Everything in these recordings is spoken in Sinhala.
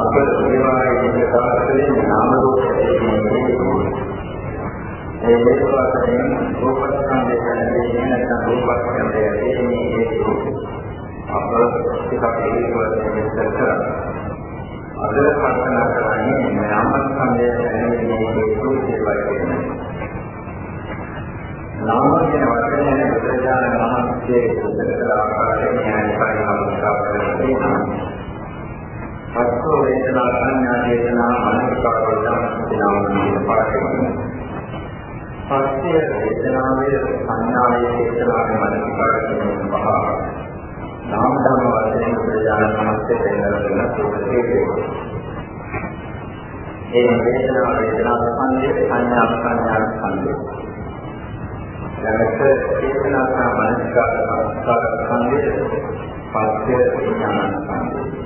අපේ විවාහයේ ඉස්සරහට නාම රූප ඒ හේතුවකින් රූපස්කන්ධය කියන්නේ නැත්නම් රූපස්කන්ධය කියන්නේ හේතු අප ටිකක් ඒකවල විස්තර කරා. අද කල්පනා කරන්නේ නාමස්කන්ධය කියන්නේ හේතු කියලා කියන්නේ. නාම කියන වචනේ බුදුරජාණන් වහන්සේ විස්තර කළ ආකාරයෙන් න්‍යාය පරිණාමයක් කරලා අත්ෝ වේදනා සංඥා වේදනා මනස්කාර වේදනා කියන පාඩකේ. පස්ය වේදනාවේ සංඥාවේ චේතනාවේ මනසිකාර කියන පහ. නාම ධර්ම වශයෙන් ප්‍රජාන සමස්තේ දෙන්නා සෝතේ ඒ වේදනා වේදනා සංඥා සංඥා සංඥා සංඥා. ළඟට චේතනා සහ මනසිකාර සංස්කාර සංඥා පස්ය විඥාන සංඥා.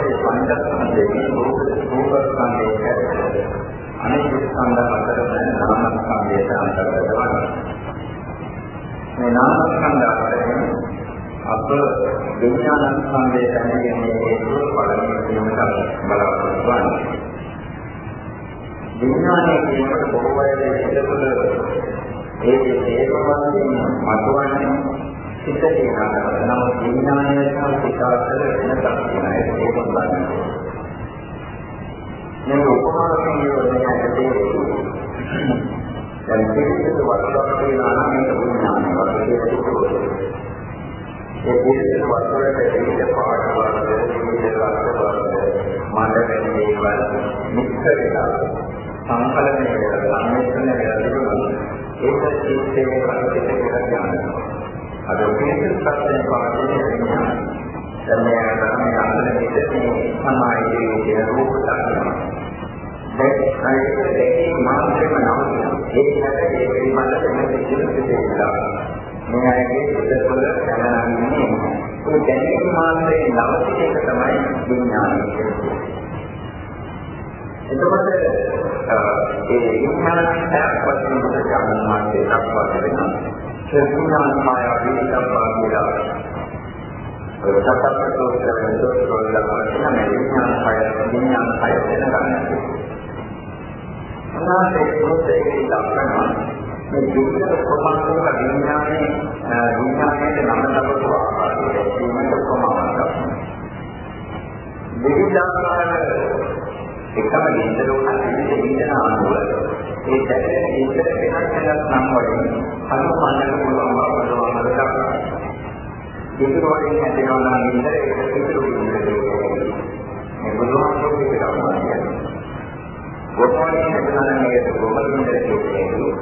එතකොට මේ පංචස්කන්ධයේ රූප රූප සංඥා අනිත් ස්කන්ධ අතරම නාම ස්කන්ධයට අන්තර්ගත වෙනවා. මේ නාම ස්කන්ධ අතරින් අප විඥාන ස්කන්ධයේ දැනගැනීමේ හේතුව පළවෙනි වීමට බලාපොරොත්තු වෙනවා. විඥානයේ කියනකොට බොහෝ අය හිතවල ඒ හේතුවන්ගෙන් මතුවන්නේ සිත කියනවා. නමුත් විඥානය සහ සිත අතර වෙනසක් තියෙනවා. ඒක තේරුම් මේ උපමාන සංයෝජනය ඇතුලේ දැන් පිළිසිත වස්තුවක් තියෙනවා නම් ඒක විඥානය වගේ ඒ පිළිසිත වස්තුවේ විවිධ පාට වර්ග විවිධ රස වර්ග මණ්ඩල දේවල් මික්ස් වෙලා සංකලනය වෙලා සම්මිශ්‍රණය වෙලා තිබුණා ඒක ජීවිතයේ කටයුතු කියලා කියනවා අද පිළිසිත සත්‍යය පාඩේ විඥානය දැන් මේ ධර්මයේ අන්තර විදිහේ සමාජයේ කියන රූප දක්වනවා. දැන් අනිත් දෙකේ මාත්‍රම නවතිනවා. ඒක නැත්නම් ඒ පිළිබඳව මෙන්න කිසිම දෙයක් මේ අයගේ සිතවල දැනගන්නේ ඒ දැනීම මාත්‍රේ නවතින එක තමයි විඥානය කියන්නේ. එතකොට ඒ විඥානයක් වශයෙන් බුදුසසුන මාර්ගයේ දක්වා තිබෙනවා. ඒ විඥාන මායාව විදක්වා කියලා සත්‍යපතෝ කියන දොස්තර ලබන මේ විඥාන කය විඥාන කය දැනගන්න. අනාතේ මොහොතේ ලක්ෂණ මේ විඥාන කොටසක විඥානයේ විඥානයේ නම ලබපු ආකාරයේ සීමිත ප්‍රමාණයක්. විවිධාකාර එකම ඉන්ද්‍රෝණ විවිධ ඉන්ද්‍රන අනුව ඒ දැකෙන ඉන්ද්‍ර වෙනස් වෙනස් නම් වලින් හඳුන්වන්නට පුළුවන් බව අපිට පිටුරෝණින් හැදෙනවා නම් ඉඳලා ඒක පිටුරෝණින් හැදෙනවා. මේ බුදුහාමුදුරුවෝ කියලා කියන්නේ. ගොඩෝණින් හැදෙනවා නම් ඒක ගොඩෝණින් හැදෙනවා.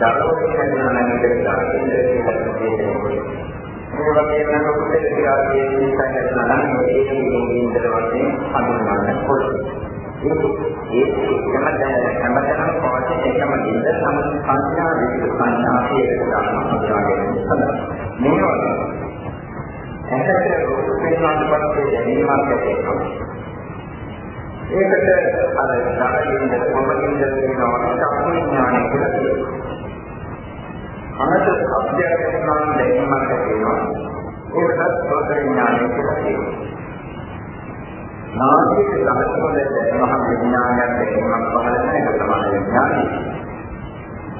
දරෝණින් හැදෙනවා නම් ඒක දරෝණින් හැදෙනවා. මේ වගේම කුසල ක්‍රියාවේ නිසා හැදෙනවා නම් ඒක ඉන්ද්‍ර වශයෙන් හඳුන්වන්න පුළුවන්. ඒ හැමදාම හැමදාම පවතින එකම ඉන්ද්‍ර සම සංඥා විවිධ සංඥා කියලා මේ වගේ දැනීමක් ඇති වෙනවා. ඒකට අර ධාරයෙන්ද කොමකින්ද කියනවා චක්කු විඥානය කියලා කියනවා. අනත අභ්‍යයක් කරන දැනීමක් ඇති වෙනවා. ඒකත් සෝත විඥානය කියලා කියනවා. නාමයේ සමස්තවල දැනීමක් විඥානයක් දැනීමක් පහළ වෙන එක තමයි විඥානය.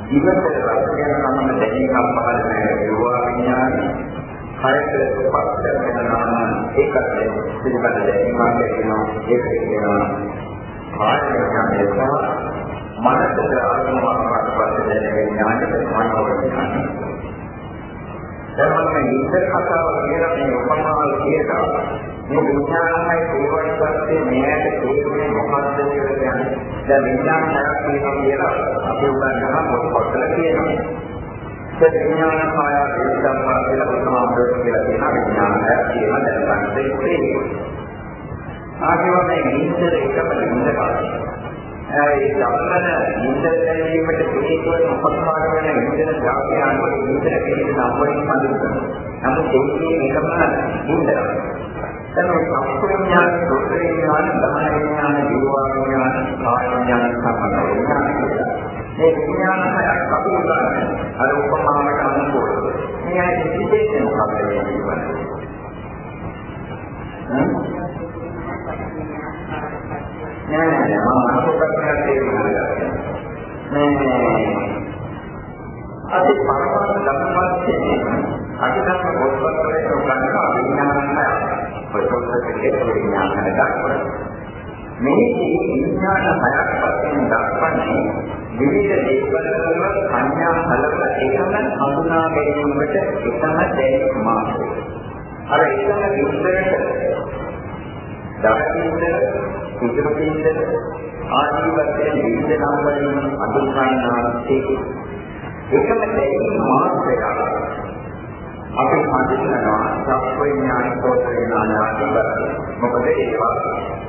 ජීවිතේ රස ගැන නම් දැනීමක් පහළ වෙන ඒවා විඥානය. හයට පස්ස වෙනවා ඒකත් පිළිබඳ දැනීමක් ඇතිවෙනවා ඒක කියනවා ආයතනය සහ මනසට ආත්මවාදයක් පස්සේ දැනෙන ඥානයට සමානව වෙනවා දැන් මම ඉස්සර කතාව කියලා මේ උපමාව කියලා මේ විඥානමය තේරුම් පස්සේ මෙයාට තේරුනේ මොකක්ද කියලා කියන්නේ දැන් විඥානයක් තියෙනවා කියලා අපි උගන්වනවා පොත්වල කියනවා විඥාන මායා විසම්මා කියලා බුදුහාමුදුරුවෝ කියලා තියෙනවා විඥානය කියලා දැනගන්න දෙන්නේ. ආගම මේ නිතර එකම නිතර ඒ ධම්මන නිතර දැනීමට හේතුව උපකාර වෙන නිතර ධාර්මයන් නිතර කියන නම් වලින් හඳුන්වනවා. නමුත් ඒකේ එකම නිතර. තමයි සම්පූර්ණඥාන, සෝත්‍රඥාන, ධර්මඥාන, ජීවඥාන, කායඥාන සම්බන්ධ මේ විඥාන හයක් කපුල ගන්න. අර උපමාවට අනුකූල. මේ ඇයි විශේෂ මොකක්ද කියන්නේ? නෑ නෑ මම අනුකූල අපි පරමාර්ථ ධර්මයේ අධිකම පොත්පත්වල උගන්වන විඥානය පොත්පත්වල විඥානය දක්වන මේ විඥාන හයක් වශයෙන් දක්වන්නේ විවිධ දේවල් වල සංඥා හලක එකම හඳුනා ගැනීමට එකම දැනීම මාත්‍රය. අර එකම විස්තරයට දකින්න කුජරකින්ද ආදී වශයෙන් විවිධ නම් වලින් අඳුන්වන්නාසේ එකම දැනීම මාත්‍රය අපි හඳුන්වනවා සත්විඥාන කෝෂේනාන ආදී වශයෙන්. මොකද ඒවා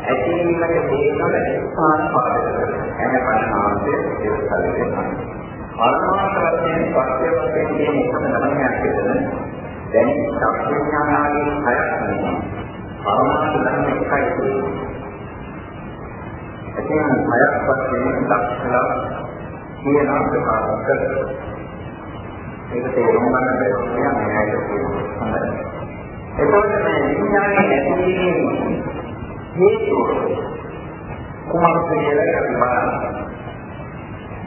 ඇතිවීමට හේතුව සාස්පාදක එන පරිණාමයේ ඉස්සරහට වෙනවා. පරමාර්ථ වශයෙන් පස්සේ වශයෙන් කියන එකම ධර්මයක් විතර දැන් සත්විඥානාගේ හයක් නෙමෙයි. පරමාර්ථ ධර්ම එකයි. එතන හයක් වශයෙන් දක්ෂලා කියන ප්‍රකාශ කරනවා. ඒක තේරුම් ගන්න බැහැ කියන්නේ නෑද කියන්නේ. එතකොට මේ විඥානයේ නැතිවීම හේතුව කුමක්ද කියලා අපි බලන්න.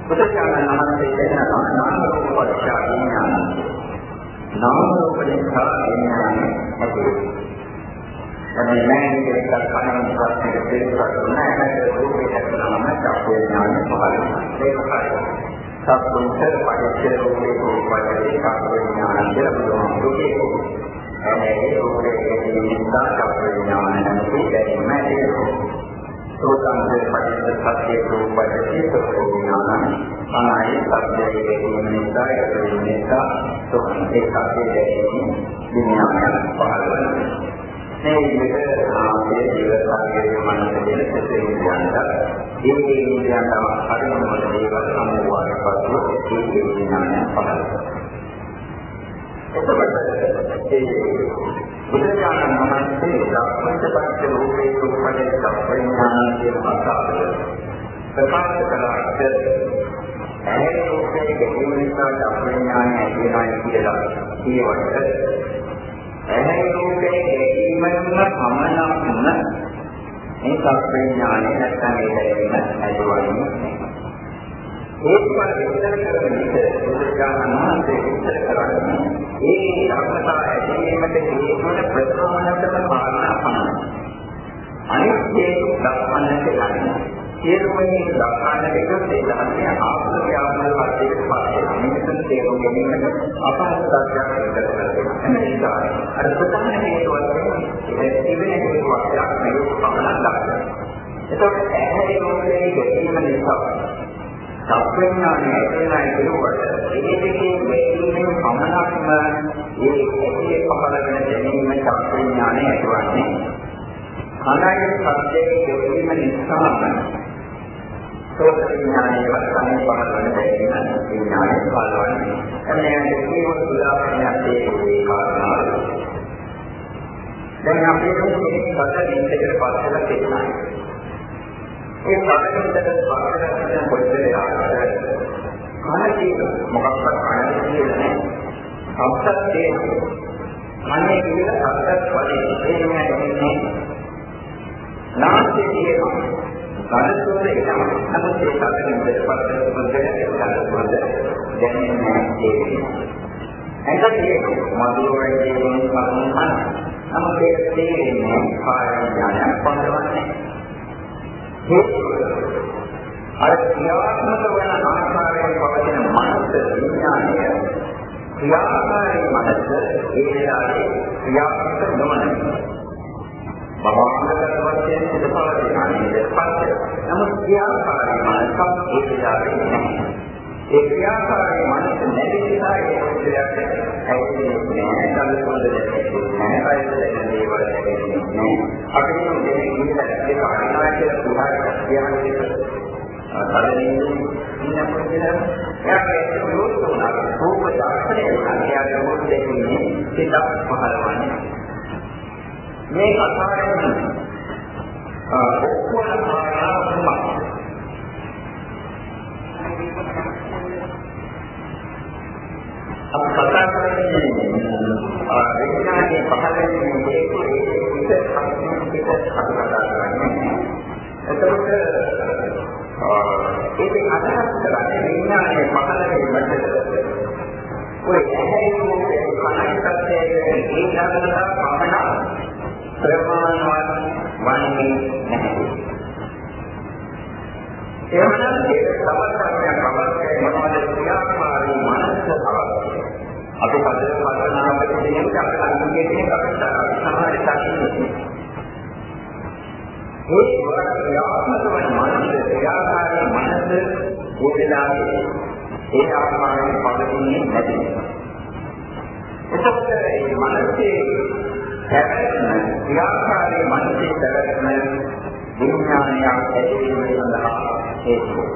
බුදුචානන් මහන්සේ කියනවා නාම රූප පරිච්ඡා විඥාන. නාම රූප පරිච්ඡා විඥාන ඇති. එනේ නෑනේ ඒක කලින් ප්‍රශ්නෙට දෙයක් නැහැ. රූපේ හැදෙනවම චක්කේ ඥාන පහළ වෙනවා. ඒක හරියට. සත්පුරුෂ පරිච්ඡේ රූපේ රූපයේ කාර්යඥාන කියලා බුදුහාමුදුරුවෝ එනේ රූපයේ නිසා කාර්යඥාන නැති දැනීම ඇතිවෙනවා. සෝතන්සේ පරිච්ඡේ සත්‍ය රූපයේ සෝතඥාන අනායි සත්‍යයේ දැනීම නිසා ඒ නිසා සෝතේ සත්‍ය දැනීම විඥානය පහළ වෙනවා. මේ විදිහට ආයේ ජීවිතයේ මනස දෙන සැපේ කියනවා. ඒ විඥානය හරියම දේවල් සමුවාට පසු ඒ විඥානය පහළ එතකොට ඒ බුදුරජාණන් වහන්සේ ධර්මපත්‍ය රූපේ රූපයේ සම්ප්‍රඥාන කියන කතාව ප්‍රකාශ කළාට ඇහැ රූපයේ ගැටීම නිසා ධර්මඥානය ඇති වෙනවා කියලා කියවට ඇහැ රූපේ දැකීමම පමණක්ම මේ සත්‍යඥානය නැත්නම් ඒ දැකීම ඇතිවන්නේ ඒකවල විස්තර කරන විට බුදුචානන්සේ විස්තර කරන්නේ ඒ ධර්මතා ඇතිවීමට හේතු වන ප්‍රධානතම කාරණා පමණයි. අනිත් හේතු දක්වන්නට යන්නේ සියලුමේ දක්වන්නට එකත් ඒ ධර්මයේ ආත්ම ව්‍යාපාර පරිදි පස්සේ මිනිසුන් තේරුම් ගැනීමට අපහසුතාවයක් ඇති කරනවා. එනිසා අර ප්‍රධාන හේතුව තමයි තිබෙන හේතුවක් නෙවෙයි පමණක් දක්වන්නේ. එතකොට ඇහැේ මොලේ ගැටීම නිසා සත්‍යඥානය ඇතිවෙනයි කියනකොට ඒ දෙකේ ගැටීමෙන් පමණක්ම ඒ ඇතිේ පහළ වෙන දැනීම සත්‍යඥානය ඇතිවන්නේ. අනාගත සත්‍යයේ ගැටීම නිසාම සෝත විඥානයේ වස්තනේ පහළ වන දෙයක් විඥානය පහළවන්නේ. එන්නේ කියවන උදාහරණයක් ඒ කාරණාව. දැන් අපි මේ සතර ඉන්දකට පස්සෙලා තියෙනවා. ඒ සතර ඉන්දකට පස්සෙලා තියෙන පොඩ්ඩේ ආකාරය. කනදී මොකක්වත් කනදී කියන්නේ සම්පත් තියෙනවා. අනේ කියලා සත්‍යත් වලින් ඒ කියන්නේ නාස්තිය කියනවා. ගණතුන එක නමුත් ඒ සැකෙන් දෙපැත්තට පොදේ ගණතුන දැනෙන්නේ නැහැ ඒකේ මధుරයෙන් කියන පරමහන් නමුත් ඒක තේරෙන්නේ කාය ඥානයක් පදවන්නේ අර ක්‍රියාත්මක වන ආකාරයෙන් පවතින මනස විඥානය ක්‍රියාකාරී මනස ඒ වෙලාවේ ක්‍රියාත්මක නොවනවා බවංගකට වශයෙන් ඉඳපාරේ අනේ පස්සේ නමුත් ක්‍රියාකාරී මනසක් ඒ විලාවේ නැහැ. ඒ ක්‍රියාකාරී මනස නැති නිසා ඒ දෙයක් ඇතිවෙන්නේ නැහැ. සම්පූර්ණ දෙයක් නැහැ. පරිසරයේ දේවල් නැතිවෙන්නේ නැහැ. අපිට මේ ඉන්නට ඒක අනිවාර්ය කියලා පුහාරක් කියන්නේ අතරින් ඉන්නකොට එයාගේ රූපෝනා රූප දර්ශනය සංඛ්‍යාවේ මොකද දෙන්නේ සිතක් පහළවන්නේ මේ කතාවෙන් ඔක්කොම කාරණා අපි කතා කරන්නේ විඥානයේ පහළ වෙන හේතු ඒක අපි කතා කරන්නේ. එතකොට ඒක අදහස් කරන්නේ විඥානයේ පහළ වීමට. ඔය ඇහැේ කනයි සත්‍යයේ ඒ ධර්මතා පමණ ප්‍රමාණවත් දන්නේ නැහැ. එහෙමනම් ඒක සමස්තයක් අවශ්‍යයි මොනවද ක්‍රියාකාරී මනස අවශ්‍යයි. අපි පදේ පදනාවකට දෙන්නේ අපේ අනුකේ තියෙන අපේ සමාජ සාක්ෂි. ඒ ක්‍රියාත්මක වන මනස ක්‍රියාකාරී මනස උදලාවේ ඒ ආකාරයෙන් පදින්නේ නැති. එතකොට මේ මනසේ පැවැත්ම ක්‍රියාකාරී මනසේ පැවැත්ම විඥානයක් ඇතිවීම සඳහා හේතුව.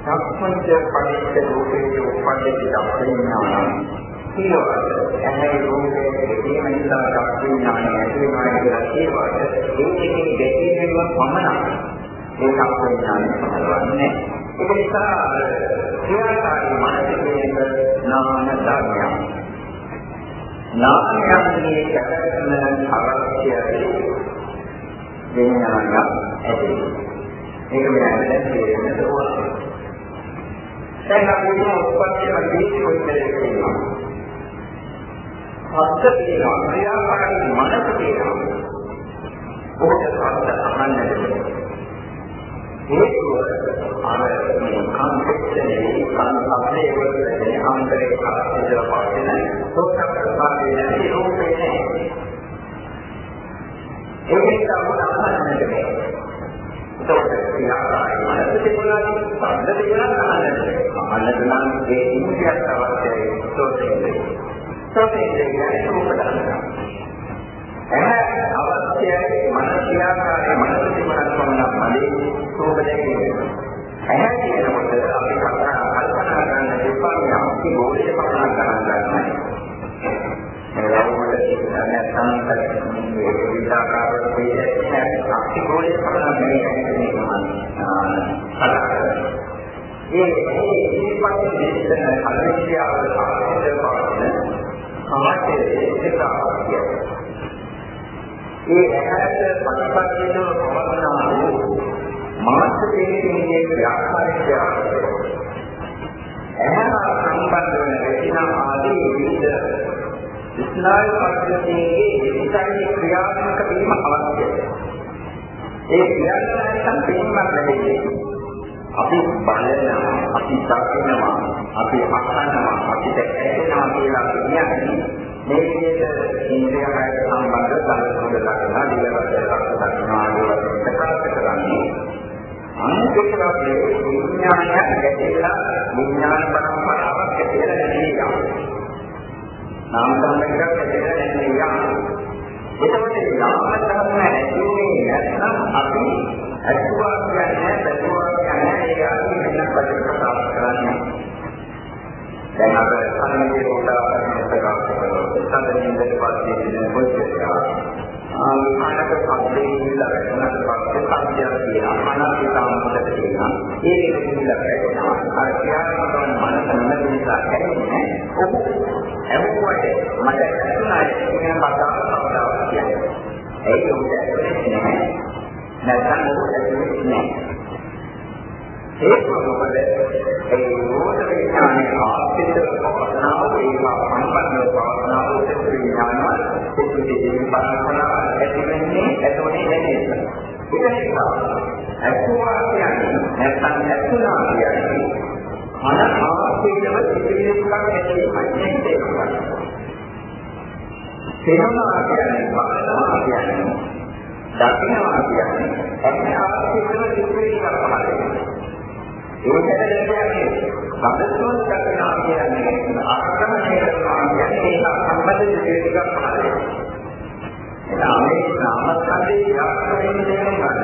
සම්පූර්ණ පරිච්ඡේද රූපයේ උපන්නේ දක්වනවා. කියවට ඇහැ රූපයේ දෙකේම නිසා දක්වඥානය ඇති වෙනවා කියලා කියවට ඒකේ දෙකේම පමණක් ඒ දක්වඥානය පහළවන්නේ. ඒක නිසා ක්‍රියාකාරී මානසික නාම ධර්මයක්. නාමයන්ගේ කැපෙන අවශ්‍යයි විඥානයක් ඇති. ඒක මෙයාට තේරෙන්නට ඕන. දැන් අපි මේ උත්පත්තිය මැදදී කොච්චර කියනවා. හත්ත තියෙනවා ක්‍රියාකාරී මනස තියෙනවා. ඕක හත්ත අහන්නට. හේතුව අර මේ කන්සෙප්ටේ කන්සප්ටේ වලදී අන්තරේ කාර්යය පවතින සෝතක ප්‍රකාශයේ රූපේ නැහැ. ඒක තමයි අහන්නට බැහැ. ඒකට ක්‍රියාකාරී මනස තිබුණාද සම්බන්ධ තිබුණාද අහන්නට. අහන්නට නම් ඒ ඉන්ද්‍රියක් අවශ්‍යයි සෝතේ. සෝතේන්ද්‍රය කියන්නේ රූප ධර්ම. එහේ අවශ්‍යයි මනසියාකාරයේ මනස තිබුණත් පමණක් මදි රූප දැකීම. එහේ කියනකොට අපි කල්පනා කල්පනා කරන්න දෙපාරක් අපි බෝධිය ඒ ඒ ඉතිපත් දෙන්න කලින්ියාවල සාකච්ඡා කරන සමාජයේ ඒක අවශ්‍යයි. ඒ ඇහැට ප්‍රතිපදිනව පවත්නා වූ මානසිකයේ ක්‍රියාකාරීත්වය ඇහැ සම්බන්ධ වන රචනා ආදී විවිධ ස්නායු පද්ධතියේ විවිධ ක්‍රියාත්මක වීම අවශ්‍යයි. ඒ ක්‍රියාත්මක සම්පූර්ණ වෙන්නේ අපි බලනවා, අපි දකිනවා, අපි අහනවා, අපිට ඇහෙනවා කියලා කියන්නේ මේ විදිහට ඉන්ද්‍රිය හයට සම්බන්ධ සංස්කෘත දක්නා දිලවත් දක්නා ආදී ප්‍රකාශ කරන්නේ. අනිත්‍යකයේ විඥානය ගැටේලා විඥාන පරම්පරාවක් ඇතිවෙලා නැතිනම් නාම ධර්මයක් ඇතිවෙලා නැතිනම් එතකොට නාම ධර්ම ඇතිවෙන්නේ නැත්නම් අපි අසුවා කියනවා. අනාගතම මොකද කියනවා. ඒ දෙක ඉඳලා කියනවා. අර ක්‍රියාත්මක මනස නැතිලා හැදෙන්නේ. ඔබ හැමෝට මට හිතුණා කියන කතාව කවදාවත් කියන්නේ. ඒක උදේ නැහැ. නැත්නම් ඔබ ඇතුලේ නැහැ. ඒක මොකද ඒ මොහොත විඥානයේ ආස්තික පවස්නාව ඒවා සම්පන්න පවස්නාව සිත් විඥානවල සිත්විදී පරම්පරාව ඇති වෙන්නේ එතකොට එන්නේ. ඒක නිසා අසුවා කියන්නේ නැත්නම් අසුනා කියන්නේ අන ආස්තිකව සිත්විදීකක් ඇති වෙන්නේ තේරුම් තේරුණා කියන්නේ බලනවා කියන්නේ දකින්නවා කියන්නේ ඇයි ආශිර්වාද සිද්ධ වෙනවා ඒකද කියන්නේ සම්පූර්ණ දකින්නවා කියන්නේ ආක්‍රමණය කරනවා කියන්නේ ඒක සම්බන්ධ දෙයක් පහළ එනාමේ නාමස්කන්ධේ ආක්‍රමණය කරනවා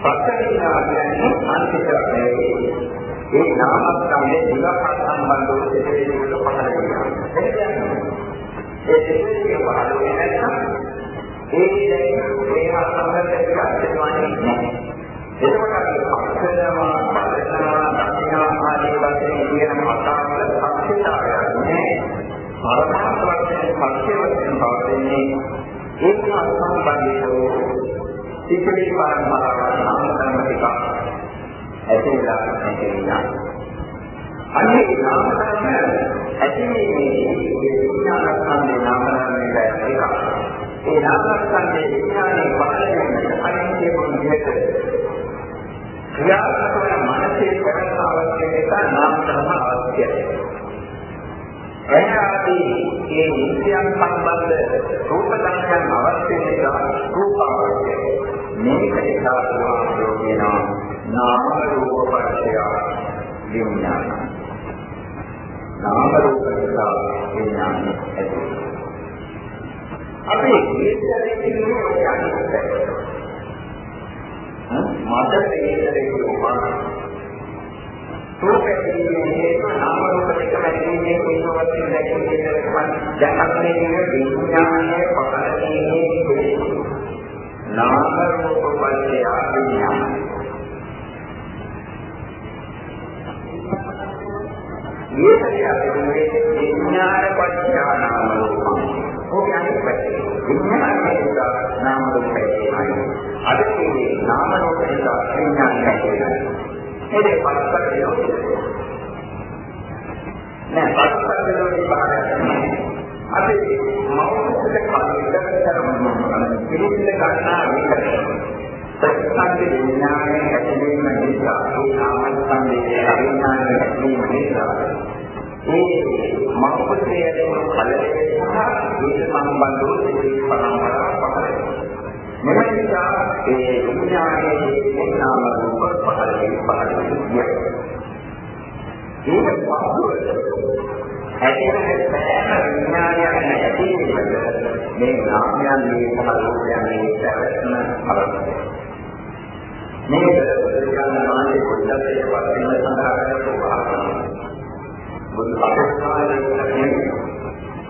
පස්සේනා කියන්නේ මානසික ඒ නාමස්කන්ධේ දුක සම්බන්ධව සිදුවෙන පහළ වෙනවා ඒ කියන්නේ ඒ දෙකේ පහළ වෙන්නේ නැත්නම් ඒ දැන් මේ අසම්බන්ධ ප්‍රශ්නවන්නේ නැහැ. එතකොට කියන කතාවල සත්‍යතාවයක් නැහැ. පරමාර්ථ වශයෙන් සත්‍ය වශයෙන් පවතින්නේ ඒක අසම්බන්ධව සිතිවිලි පරම්පරාවක් නාම ධර්ම ටික ඇතිලා නැතිලා අන්නේ නාම ධර්ම ඇතිවීමේ විඥාන සම්මේ නාම ධර්මයේ එකක් ඒ නාමස්කන්ධයේ විඥානයේ පහළ වෙන අනිත් ක්‍රියාත්මක වන මනසේ කරන අවශ්‍ය නිසා නාම ධර්ම අවශ්‍යයි. එහාදී මේ ඉන්ද්‍රියන් සම්බන්ධ රූප ධර්මයන් අවශ්‍ය නිසා රූප අවශ්‍යයි. මේක නිසා සමාධිය වෙනවා නාම රූප පරිච්ඡය විඥාන. නාම රූප නිසා විඥාන ඇති. අපි ජීවිතයේ කියන්නේ ඔය අනිත්‍යයි. මට තේරෙන්නේ කොහොමද? රූපේ කියන්නේ නාම රූප දෙක මැදින් කොයිවත් දැකීමේ කරකමන් දැන් අපේ විඥානයේ පහළදී නාම රූප පත්‍ය විඥාන මේකේ අපේ විඥාන පත්‍ය නාම රූප ඔය අනිත් පැත්තේ විඥානයේ නාම රූපයි අද කියන්නේ නාම රූප නිසා විඥානය කියලා. ඒක පස්සට දෙනවා. නෑ පස්සට දෙනවා බාහිර. අපි මෞලික කල්පිතකරන පිළිසිල ගන්නා විදිහට ප්‍රතිසන්දි විඥානයේ ඇතිවීම නිසා ඒ නාම සංදේශය අවිඥානයේ ඇතිවීම නිසා මේ මෞලිකයේ කලයේ සහ ඒක සම්බන්ධව පරම්පරාවක් පහළ වෙනවා. මෙම නිසා ඒ විඥානයේ නාම රූප පහළ පහළ වෙනවා. ඒක පහළ ඇතිවෙන සෑම විඥානයක් නැතිවෙන්න මේ නාමයන් මේ පහළ රූපයන් පැවැත්ම අවශ්‍යයි. මේ බුදුරජාණන් වහන්සේ බුද්ධත්වයට පත් වෙන සඳහා කරපු වාසනාව. බුදු අපස්ථානයේ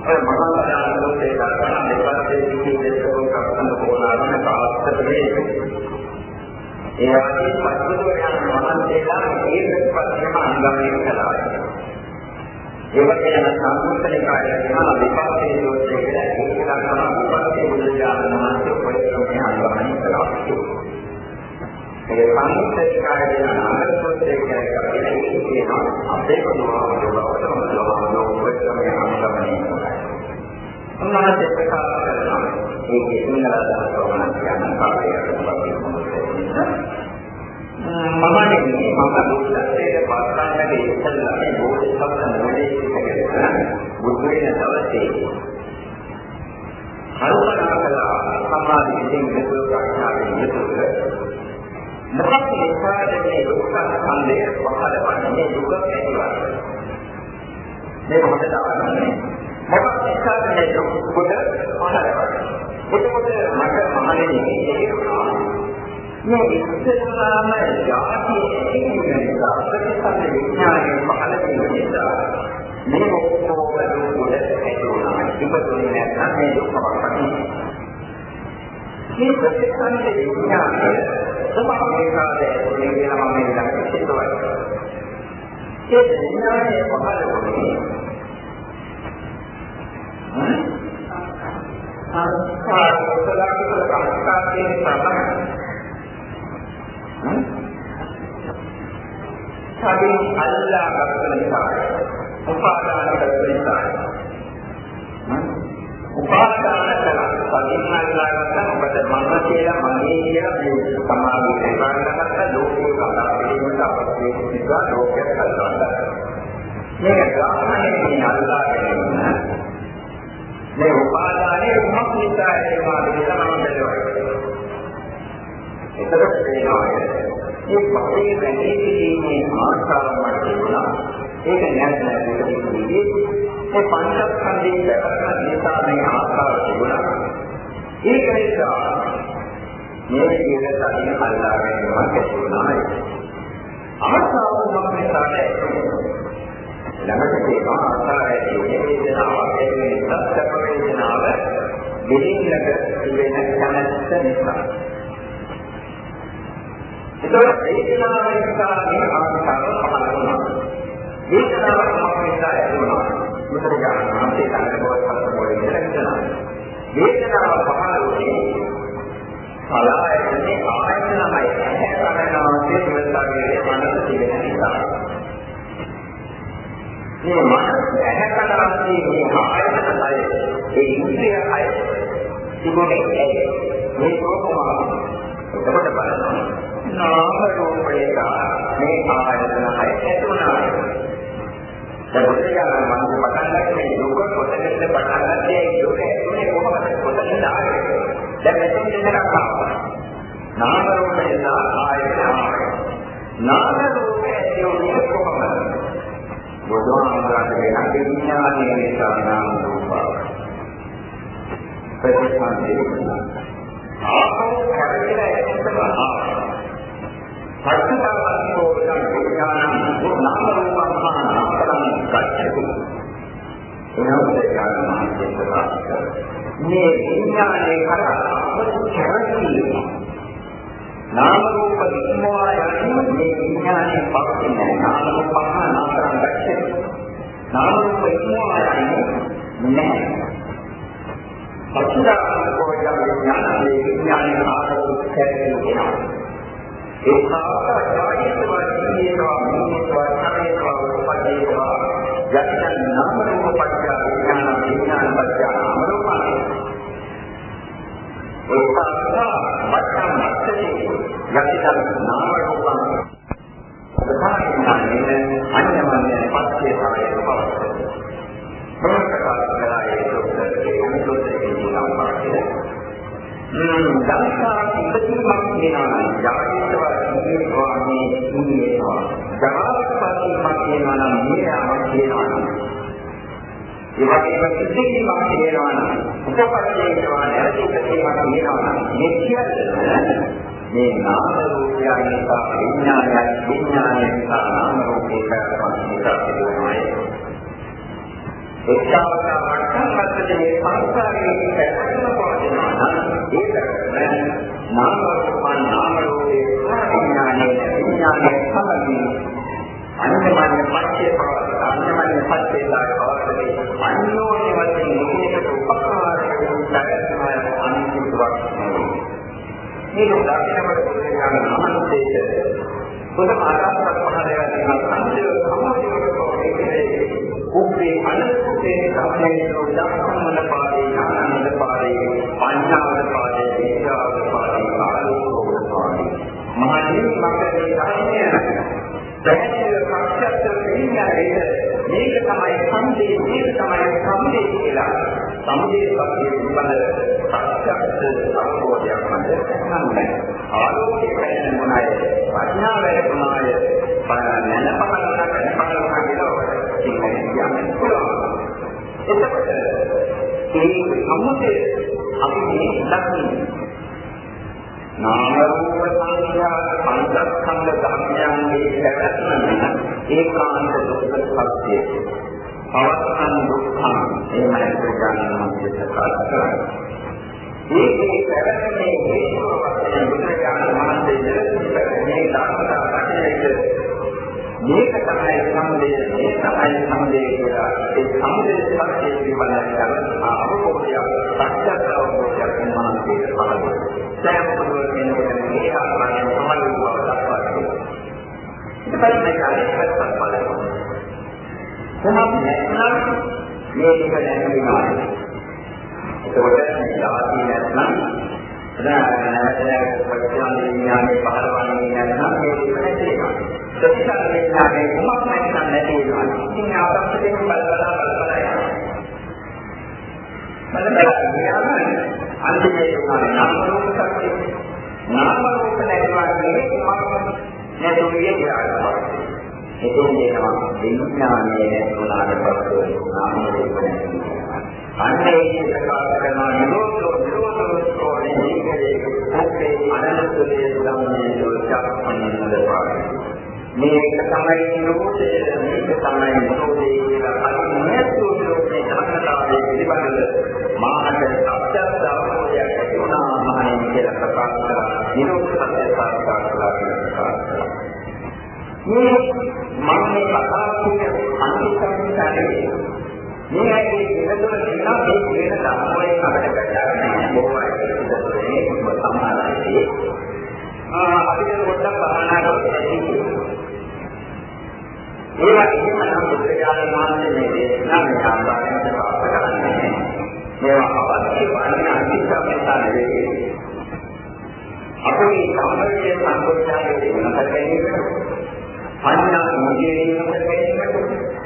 ඔය මහා ඥානෝත්තේ දර්ශන දෙපැත්තේ සිටි දෙකම කපන කොනාරන කාස්තකේ ඒ වගේ පස්වදෝයන් මහන්සේලා ඒ දෙපැත්තේම අනුගමනය කළා. ඒ වගේම සම්මුතිකාරය කියන විපස්සේ දෝෂේ කියලා ඒක ලක්ෂණ විපස්සේ බුදුජානක මහන්සේ පොයිකමේ අනුගමනය කළා. ඒ සම්මුතිකාරය කියන අනුසෝතේ කියන අපේ කොනවා බවතම ලෝකෝත්තමයේ අනුගමනය උන්වහන්සේ ප්‍රකාශ කරනවා මේකේ සිංහල දහසවන කියන කාර්යයක් මමනේ මම බුද්ධත්වයට පස්සන්නට ඉස්සෙල්ලා මේ බෝධිසත්ව මොලේ බුදු වෙන දවසේ කල්පනා කළා සමාධියෙන් යුතුව ප්‍රඥාවෙන් යුතුව මොකක්ද ඒකාදේ දුක්ඛ සම්ලේ පහළ වන්නේ දුක ඇතිවන්නේ මේක හොඳට අහගන්න මොකක් නිසාද මේ දුක පහළවන්නේ? එතකොට මට මහණෙනි තේරුණා මේ ඉස්සෙල්ලාම යාතියේ නිසා ප්‍රතිසන්ද විඥානයේ පහළ වෙන නිසා මේ ඔක්කොම දුක ඇතිවෙනවා. ඉපදුනේ නැත්නම් මේ දුක පහළවන්නේ. මේ ප්‍රතිසන්ද විඥානය සමාවේකාදේ කියන මම ඊළඟට සිදුවයි. ඒ විඥානයේ පහළ වෙන්නේ සංස්කාර කුසල කුසල සංස්කාර කියන තමයි. සාදී අල්ලා ගන්න නිසා උපාදාන කරන නිසා උපාදාන කරන සදින් අල්ලා ගන්න ඔබට මම කියලා මගේ කියලා මේ සමාධිය දෙපාරකට ලෝකේ කතා කිරීමට අවශ්‍ය නිසා ලෝකයක් හදනවා. මේක ග්‍රහණයෙන් අල්ලා ගැනීම මේ උපාදානයේ කුමක් නිසා එනවා කියලා මම බැලුවා. එතකොට තේනවා මේ පොතේ වැදීමේ ආශාව මට තිබුණා. ඒක නැත් නැතිවෙන්නේ. ඒ පංචස්කන්ධයේ පැවැත්ම නිසා මේ ආශාව තිබුණා. ඒක නිසා මේ ජීවිතයෙන් අල්ලා ගැනීමක් ඇති වුණා. ආශාව මොකක්ද නිසා ළඟට තියෙනවා ආකාරයේ වේදනාවක් ඇති වෙන සත්‍ය වේදනාව දෙලින්නට වෙන කනස්ස නිසා. ඒතකොට වේදනාව නිසා මේ ආකාර පහළ වෙනවා. වේදනාව මොකක් නිසා ඇති වෙනවා? මෙතන ගන්න අපේ ළඟට පොත් පොඩි දෙයක් වේදනාව පහළ වෙන්නේ කලායතනේ ආයතනමයි ඇහැ කරනවා කියන මනස තිබෙන නිසා. මේ මනස ඇහැ කනාදී මේ ආයතන අය ඒ ඉන්ද්‍රිය අය තිබුණේ ඇයි මේ කොහොමද එතකොට බලන්න නාම රූපේ මේ ආයතන හය ඇති වුණා. දැන් බුදුරජාණන් වහන්සේ පටන් ගන්නේ දුක කොතනද පටන් ගත්තේ දුක ඇතුලේ කොහොමද කොතනද ආවේ? දැන් මෙතන දෙන්නක් ආවා. නාම රූපේ ආයතන නාම රූපේ ඇතුලේ කොහොමද? බුදුහාමුදුරන්ගේ විඥානයේ නිසා නාම රූප ප්‍රතිසන්දේ ආපෝ කරගෙන එතන පස්සතාවෝ සංඥාන නාම රූපං මහානාතරං ගච්ඡති එනෝදේ යන මේ විඥානයේ කරා කරන්නේ නාම රූප විඥාය යන්නේ මේ විඥානයේ පස්සේ නාම රූප මහානාතරං ගච්ඡති නාම රූප විඥාය යන්නේ නැහැ පටිඝාකෝ යම් විඥානයේ විඥානයේ ආකාරය කැරෙනවා. ඒ සාකාරයේවා ජීවිතවා මොනවා දන්සා ඉපදීමක් වෙනවා නම් ජාතිකව ජීවිතවා මේ ඉන්නේවා. ජාතිකපතිමක් වෙනවා නම් මේවාක් වෙනවා නම් ඒ වගේම සිද්ධීමක් වෙනවා නම් උපපරිණේනවා නැතිකීමක් වෙනවා නම් මේ කියන්නේ මේ නාම රූපයන් නිසා විඥානය විඥානය නිසා නාම රූපේ කරපත් නිසා වෙනවා. එක්තාවතා වට්ටම් මැදේ සංස්කාරයේ පැවැත්ම පවතිනවා නම් ඒක නාම රූපං නාම රූපේ විඥානයේ විඥානයේ සමගින් අන්‍යමන්‍ය පච්චේ පවත අන්‍යමන්‍ය පච්චේ ලාභවලදී අන්‍යෝන්‍ය වශයෙන් නිකේත උපකාරයෙන් පැවැත්ම අනිත්‍යවක් මේක දකින්නකොට පුදුමයන් අමන්තේක පොත ආකාශයක් පහළ වෙන සංසිද්ධ සමාධියකට උපේ අනන්තේ සම්මේතෝ දක්ඛමන දැහැදිලිව සත්‍යත්ව විඤ්ඤාණය මේක තමයි සම්දේ මේක තමයි සම්දේ කියලා. සම්දේ පස්සේ පිළිබඳ සත්‍යත්ව අවබෝධයක් මත නැහැ ආලෝකයේ පැන මොනයි ප්‍රඥාව වැඩිමාය නැන පහළ කරන පහළ කරන සිංහලෙන් කියන්න පුළුවන්. එතකොට මේ සම්මුතිය අපි මේ දකින්නේ නාම රූප සංඛ්‍යා පංචස්කන්ධ ධර්මයන්ගේ පැවැත්ම ඒකාන්ත දුක්ඛ සත්‍යය. පවත්තන් දුක්ඛං එහෙමයි ප්‍රඥාන ප්‍රකාශ කරන්නේ. මේකේ පැවැත්මේ හේතුව වශයෙන් බුදුරජාණන් වහන්සේ මේ ධර්මතා රැකගෙන මේක තමයි සම්දේ මේ තමයි සම්දේ කියලා ඒ සම්දේ සත්‍ය පිළිබඳව කරන අවබෝධයක් සත්‍යත අවබෝධයක් මනසේ පහළ සෑම කෙනෙකුටම මේ ආකාරයෙන් සමල් බව දක්වා ඊට පස්සේ මේක අනිත්‍යත් බලනවා කොහොමද නැත්නම් මේක දැනෙනවා එතකොට යාති නැත්නම් දැන් නැවත නැවත ප්‍රතිසන්දි විඥානයේ පහළවන්නේ නැත්නම් මේක නැතිවෙනවා ප්‍රතිසං වේදනාවේ කුමක් නැත්නම් නැති වෙනවා. ඉතින් ආපස්සට බල බල බල බල යනවා. බල බල යනවා. අන්තිමේ උනානේ නාම රූප සත්‍ය. නාම රූප නැතිවා කියන්නේ කුමක් නැතුවිය කියලා. එතෙන් දෙනවා විඥානයේ නැතුණාට පස්සේ නාම රූප නැතිවෙනවා. අන්නේ ප්‍රකාශ කරන නිරෝධෝ නිරෝධෝ කියන්නේ ඒකේ අනන්තයේ ධම්මයේ දෝෂයක් පන්නනද මේක තමයි නිරෝධය මේක තමයි නිරෝධය කියලා අනිත් නිරෝධයේ ධර්මතාවයේ පිළිබඳව මානක සත්‍යත් අවබෝධයක් ඇති වුණා මහණෙනි කියලා ප්‍රකාශ කරලා නිරෝධ සත්‍ය සාක්ෂාත් කළා කියලා මේ මම මේ කතා කියන අනිත්‍යතාවය මේ ඇයි ඉරදුන කියනවා මේ කියන ධර්මයේ අපිට ගැටගන්න බොහෝ අය ඉඳලා සමානයි අපිට පොඩ්ඩක් භාවනා කරන්න ඒවා එහෙම නම් බුදුරජාණන් වහන්සේ මේ දේශනා මේ ආකාරයෙන් ප්‍රකාශ කරන්නේ. මේවා අවශ්‍ය වන්නේ අනිත්‍යමතා නෙවෙයි. අපේ සම්පූර්ණ සම්පූර්ණයේ වෙනස ගැනීමට පඤ්ඤා ඉන්ද්‍රියේ වෙනස ගැනීමට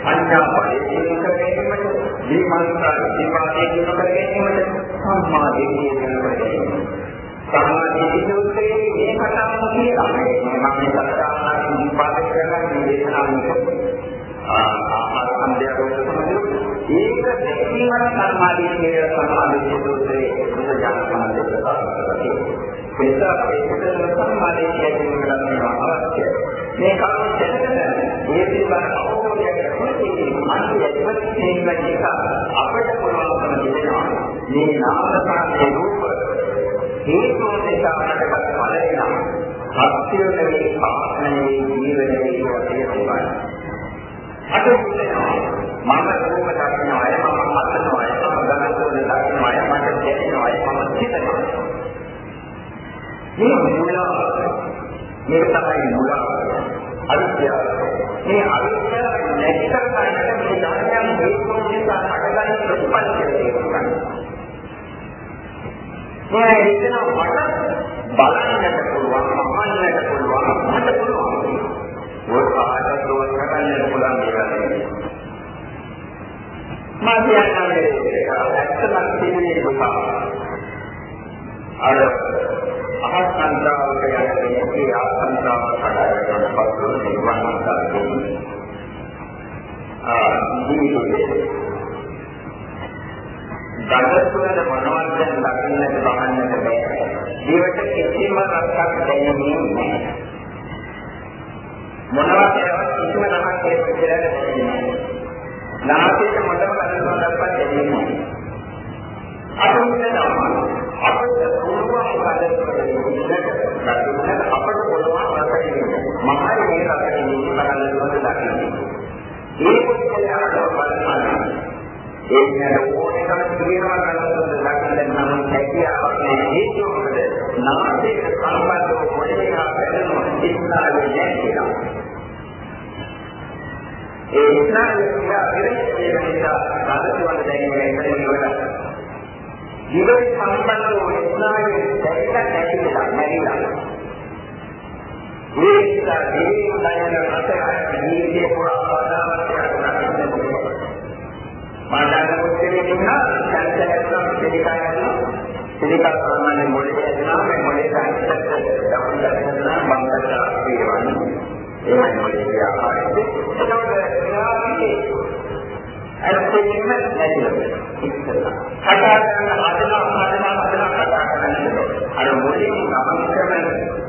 පඤ්ඤා පරිදේශ ගැනීමට දීමන්තර දීපාදේ වෙනස ගැනීමට සම්මා දිට්ඨිය වෙනස ගැනීමට. සම්මා දිට්ඨිය සූත්‍රයේ මේ කතාව කියලා. මම මේ කතාව නිපාත කරලා දේශනා ආහාර සම්දේශ ඒක දෙකීමත් සම්මා දිට්ඨිය සම්මා දිට්ඨිය සූත්‍රයේ බුදුජානක මහත්මයා නිසා ඒකටම සම්මාදේ කියනවා මේවා අවශ්‍යයි. මේ කරුණ දැනගෙන මේ පිළිබඳ අවබෝධයක් ලැබෙන්නේ මානසික ජීවිතයේ නිසා අපිට පුළුවන්කම දෙනවා. මේ නාමකාරයේ රූප හේතු නිසා අපට ඵල වෙනවා. සත්‍ය නෙවෙයි ආත්මයේ ජීවනයේ තේරුම්ගන්න. අද මම රූප දකින්නවා මම හතනවා මම ගණන් දකින්නවා මට දැනෙනවා මම හිතනවා මේ මුලාව මේක තමයි මුලාව අවිද්‍යාව මේ අවිද්‍යාව නැති කරගන්නට මේ ධර්මයන් හේතුන් නිසා හටගන්න ප්‍රතිපල කියලා මේ හිතන මට බලන්නට පුළුවන් අහන්නට පුළුවන් මට පුළුවන් ඔය කාටද දෝෂ කරන්න පුළුවන් කියලා මා කියන්නේ ඇත්තම කියන්නේ අර අහස් සංසාරක යන කෙනෙක්ගේ ආසංසාව කඩාගෙන පසු නිවන් මාර්ගයේ ආ ජීවිතයේ ධර්මතුලද මොනවද දකින්නට බලන්නට බෑ. ජීවිත කිසිම රසක් දැනෙන්නේ නැහැ. මොනවද ඒවා කිසිම නමක් ඒක කියලා දැනෙන්නේ නැහැ. නාසයට මොනවද කරනවද දැනෙන්නේ නැහැ. අතුන්දනවා අපිට ඒකේ ඕනකම කියනවා කරනකොට දකින්න නම් හැකියාවක් නෑ හේතුවකද නාමයේ සම්බන්ධව පොඩේලා බැලුණු ඉස්ලාමයේ නැතිනම් ඒ ඉස්ලාමයේ කියලා විරේචනය නිසා සාධුවන්ට දැනෙන එකේ ඉවරයි ජීවිත සම්බන්ධව ඉස්ලාමයේ දැක්ක නැතිලා නැරිලා. මේ නිසා මේ උදායන රටේ ජීවිතේ පුරා මානව මුස්ලිම් ඉන්නා සංකල්පන පිළිකායන පිළිකා සාමාන්‍ය මොලේ ඇදලා මේ මොලේ සංකල්ප දකුණු දකුණ බංගලදේශ පිරවන්නේ. ඒ මොලේ ආකාරයේ ඒකවල ක්‍රියාවේ ඇත්තෙන්ම නැතිවෙන්නේ. ඉස්සෙල්ලා. කතා කරන හදන හදන හදන කතා කරන්නේ. අර මුලින් ගමන් කරන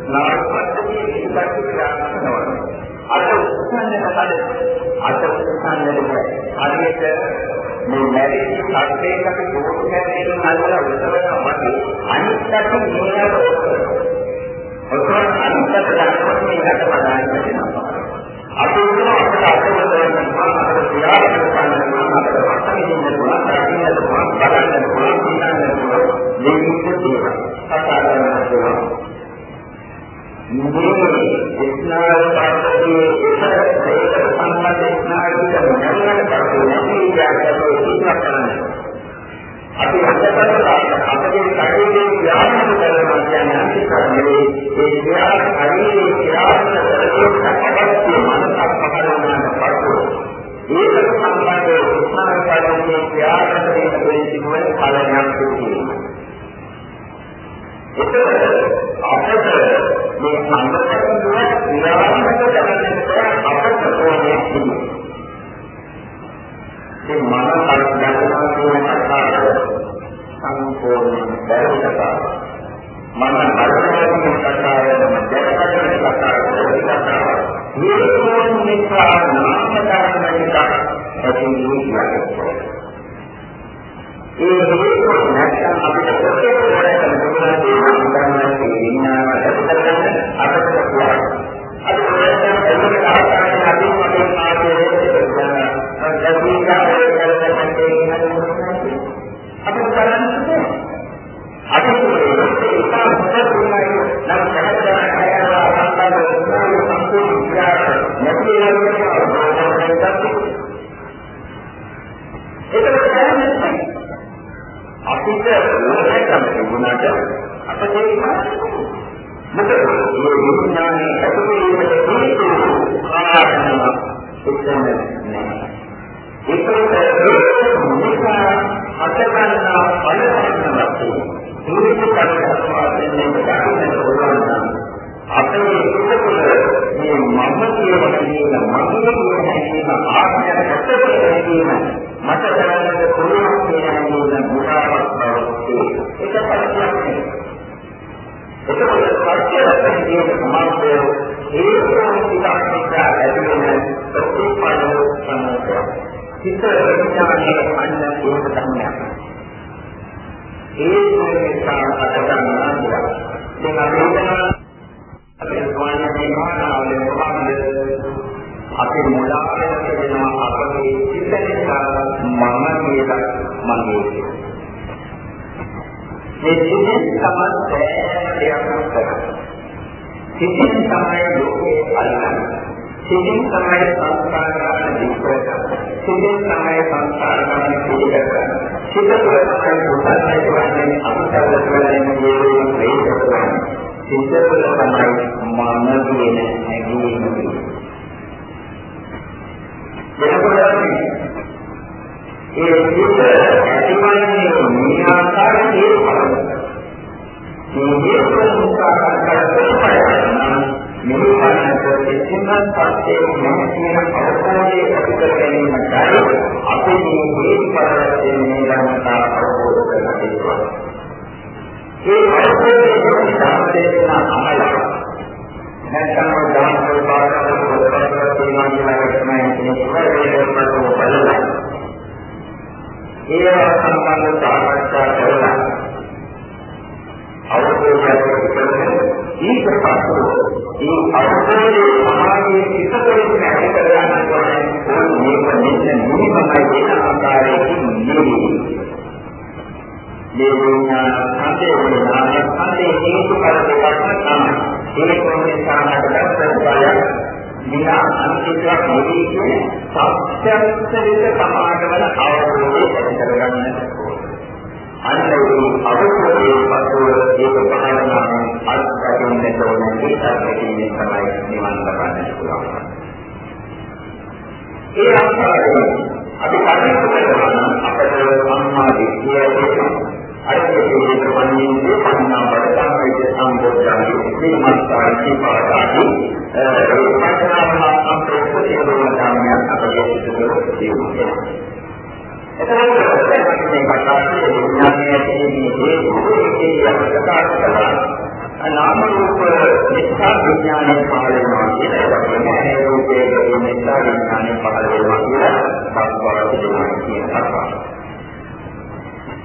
නාමපද්ධතියේ ඉස්සරහට යනවා. අර උත්සන්නක පද අර උත්සන්නක හරියට මේ මැරි සත්‍යයකට පොඩ්ඩක් නල්ලා උත්තරනවා වගේ අනිත් පැත්තේ මේකට ඔතන අනිත් පැත්තට යනකොට මේකට පදාගෙන යනවා. අපි උදේ අපිට අතවල කරනවා අපිට ප්‍රයාස කරනවා අපිට වටමින් ඉන්න පුළුවන් දකින්න පුළුවන් බලන්න පුළුවන් හිතන්න පුළුවන් දෙවිත් තියෙනවා කතා කරන්න පුළුවන් මේ ඉස්ලාම පාඩකයේ ඒක සම්බන්ධ ඉස්ලාමික මනෝමය පස්සේ නැති ඉඳලා ඉස්සර කරන්නේ අපි අත්දැකලා අපේ ශරීරයේ ක්‍රියාත්මක කරනවා කියන්නේ අනිත්‍යනේ ඒ ක්‍රියාව ශරීරයේ ක්‍රියාත්මක කරගෙන අවශ්‍ය මනසක් පහළවන්නට පසු ඒකට සම්බන්ධ උස්මාන පාඩකයේ ක්‍රියාත්මක වෙන ප්‍රතිමෝල කාලයක් තිබෙනවා ඒක අපට මේ අන්තයෙන් ක්‍රියාත්මක කරන්නට අපට ඕනේ ඒ මනස දැනගන්නා කියන කතාව සම්පූර්ණ බැරි කතාව. මම බලන කතාව මම දැනගන්න කතාව ඒ කතාව. මේ මොන නිසා නාම ධර්ම එක ඇති වෙන්නේ ඒ හේතුව නැත්නම් අපිට කොච්චර අපිට ඕනෑකම තිබුණාට අපේ මොකද මේ විඥානයේ ඇතුළේට හේතු කාරණා එතන නැහැ. ඒකත් නිසා අතකන්නා බලපෑම වශයෙන් හේතු කරකවන්නේ දකින්න පුළුවන් නම් අපේ හිතවල මේ මම කියන දේ මම කියන හැඟීම ආත්මයට ඇතුළත හැඟීම මට الدين කියන්නේ අකුසල වලින් වේදේ වේදේ සිත තමයි. ඒක නිසා නැත්නම් බලය විනා අන්තිමයක් නෙවෙයි කියන්නේ සත්‍යස්තරිත සමාගමන අවබෝධය ඇති කරගන්න. අන්න ඒ අවබෝධයේ පසුව ඒක පහළනාම අත්දැකීම් දෙතෝනේ ඒකකින් තමයි නිවන් ලබන්න පුළුවන්. මාස්තරී පාඩාදී ඒ පස්නාමහා සම්ප්‍රේක්ෂිත දෝමතාවයන් අපගේ සිදුවන තියෙනවා. එතකොට මේ කතාවේ විඥානයේ තියෙන මේ ප්‍රකාශ කළා නාම රූප නිසා විඥානය පහළ වෙනවා කියලා කියන්නේ රූපයේ නිසා විඥානය පහළ වෙනවා කියලා සත්‍යය කියන කතාව.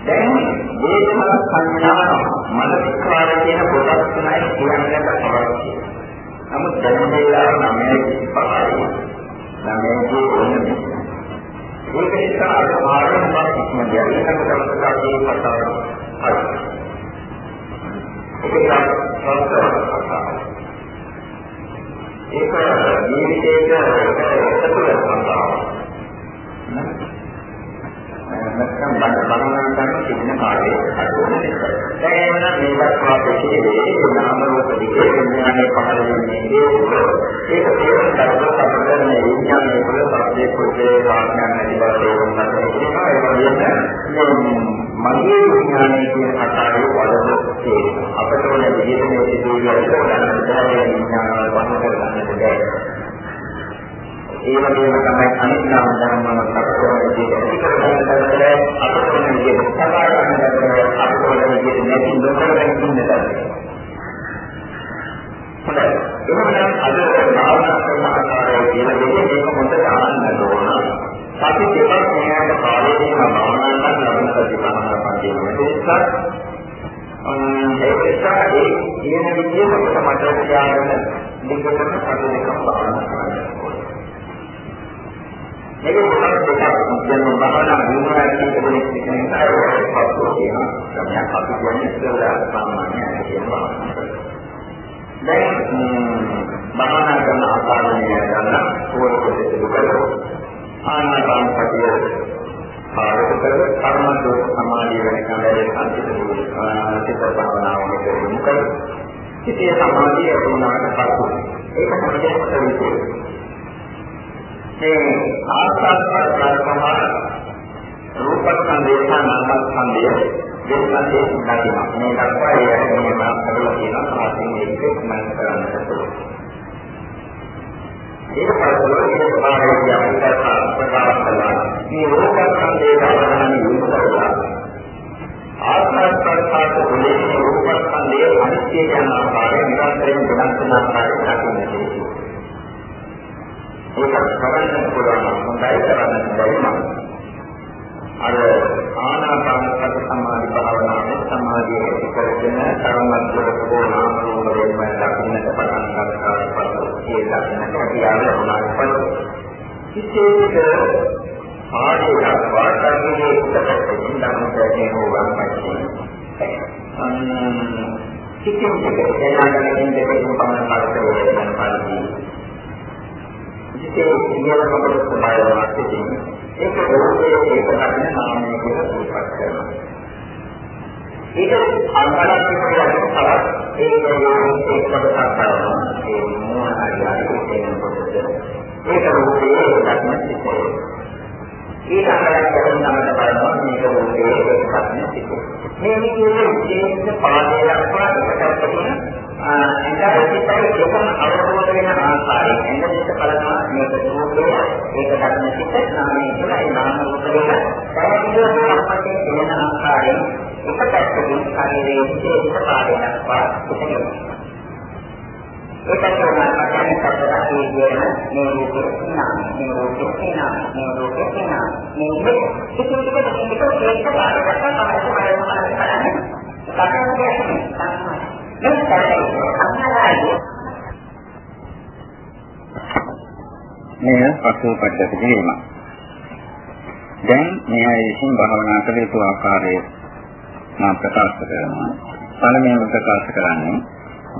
දැන් වේදනා සංඥා මනස්කාර කියන කොටස් තුනයි කියන්නට අවශ්‍යයි. නමුත් දැන් වේලාව නමයි පහයි. නමයි ඕනේ. ඒක නිසා අර මාර්ගයක් ඉක්ම ගියා. ඒක තමයි කතාවේ කතාව. හරි. ඒක ඒක ජීවිතේට එකතු වෙනවා. නැත්නම් බලනවා කරන සිටින කාලයේ අඩුවන නිසා. දැන් එවනම් මේවත් වාපේකේ නාම රූප දෙකේ විඥානයේ පහළ වෙන්නේ ඒක තේරුම් ගන්නකොට අපිට මේ විඥානයේ වල සත්‍යයේ කුජේ වාඥාන නැති බව තේරුම් ගන්න ඕනේ. ඒ වගේම මගේ විඥානයේ කියන කතාවේ වලදොස්සේ අපට ඕන විදිහට මේ සිදුවිලි වලට ගන්න බැහැ විඥානවල වහන කරගන්නට බැහැ. ඒ වගේම තමයි අනිත් නාම ධර්මවල සත්‍යවල විදිහට පිටකරකට අපට වෙන විදිහට සබා ගන්නකට අපට වෙන විදිහට නැති නොකරගෙන ඉන්නට හොඳයි එහෙනම් අද භාවනා කරන ආකාරය කියන දෙක මේක හොඳට අහන්න ඕන සති දෙකක් මෙයාට කාලේදී මම භාවනා කරන ලබන ප්‍රතිපන්න පන්තියේ නිසා ඒ නිසා ඒ කියන විදිහට මට තියාගෙන දිගටම සති දෙකක් භාවනා කරන්න මේක කොටස් දෙකක් දැන් බහනා විමුණා කියන කෙනෙක් නිසා ඒක පස්සෝ කියන සමයක් අපි කියන්නේ ඉස්සරහ සාමාන්‍යයෙන් කියනවා. දැන් බහනා කරන ආකාරය ගන්න ඕනකොට දුකයි. ආනාපාන සතිය පාරක කර කර්ම දෝෂ සමාධිය වෙන කාලේ සංසිත සිත භාවනාවකට යොමු කර සිතේ සමාධිය වුණාට පස්සේ ඒක හැමදේම කරන්නේ. මේ ආස්වාද ප්‍රාර්ථනා රූපස්කන්ධය සහ නාමස්කන්ධය දෙකන්දේ දකිනවා. මේ දක්වා ඒ ඇතුළේ මා කරලා තියෙනවා සාහිත්‍ය මේක මම කරන්නට පුළුවන්. ඒක පරිසරයේ ඒක පාරේ අපිට ප්‍රකාශ කළා. මේ රූපස්කන්ධයේ අවධානය යොමු කරලා ආස්වාද ප්‍රකාශ රූපස්කන්ධයේ අනිත්‍ය යන ආකාරය නිරන්තරයෙන් වෙනස් වෙන ආකාරය දකින්නට ඒක කරන්න පුළුවන් හොඳයි කරන්න බැරි අර ආනාපාන සති සමාධි භාවනාවේ සමාධිය ඇති කරගෙන තරමද්දකෝ නාම රූප වේමය දකින්නට පටන් ගන්නවා පස්සේ ඒ දකින්නට හැකියාව ලැබුණාට පස්සේ විශේෂ ආදී වාටාගේ උත්තර ධම්මයේ හොවන් පස්සේ අන්න සිතින් දෙකෙන් දෙකෙන් පමණ පාඩක වෙන පරිදි ඉතින් ඉහළ කොටස තමයි වාස්තුවේ ඒක රූපයේ ඒක දකින නාමය කියලා සූපත් කරනවා. ඒක අන්තරාත්මක කියන්නේ තවත් ඒක ඒක කොටසක් කරනවා. ඒ මොන හරි කියන කොටස. ඒක රූපයේ දකින සිතේ. ඊට අමතරව තමයි බලනවා මේක රූපයේ ඒක දකින සිතේ. මේ විදිහේ විශේෂ පාඩයක් වුණා එකකට තියෙන එතකොට ඒකම අවබෝධ වෙන ආකාරයෙන් එන්නදිට බලනවා මේක රූපය ඒක ධර්ම සිත් නාමයේ කියලා ඒ නාම රූප දෙක පැහැදිලිව අපතේ වෙන ආකාරයෙන් එක පැත්තකින් ශරීරයේ විශේෂ පාඩයක් දක්වා ඉතිරෙනවා ඒකත් උනාට සතරක් කියන මේ රූපේ නාම මේ රූපේ නාම මේ රූපේ නාම මේ කිසිම දෙයක දෙකක ඒක පාඩයක් තමයි තමයි කරන්නේ. සතරක් මෙය පසුව පද්ධති කිරීම. දැන් මේ අය විසින් භාවනා කළ යුතු ආකාරය මා ප්‍රකාශ කරනවා. පළමුවෙන් ප්‍රකාශ කරන්නේ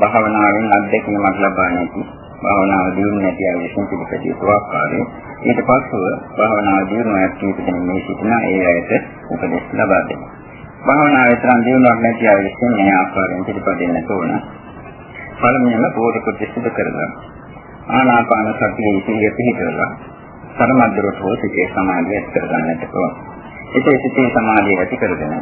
භාවනාවෙන් අත්දැකීමක් ලබා නැති භාවනාව දියුණු නැති අය විසින් පිළිපැදිය යුතු ආකාරය. ඊට පස්ව භාවනාව දියුණු නැති කෙනෙක් මේ සිටින ඒ අයට උපදෙස් ලබා දෙනවා. භාවනාවේ තරම් දියුණුවක් නැති අය විසින් මේ ආකාරයෙන් පිළිපදින්න ඕන. පළමුවෙන්ම බෝධි කොට සිදු කරගන්න. ආනාපාන සතියේ සිහිය පිහිටවලා සරමද්දරට හෝ සිතේ සමාධිය ඇති කරගන්නට පුළුවන්. ඒකේ සිතේ සමාධිය ඇති කරගෙන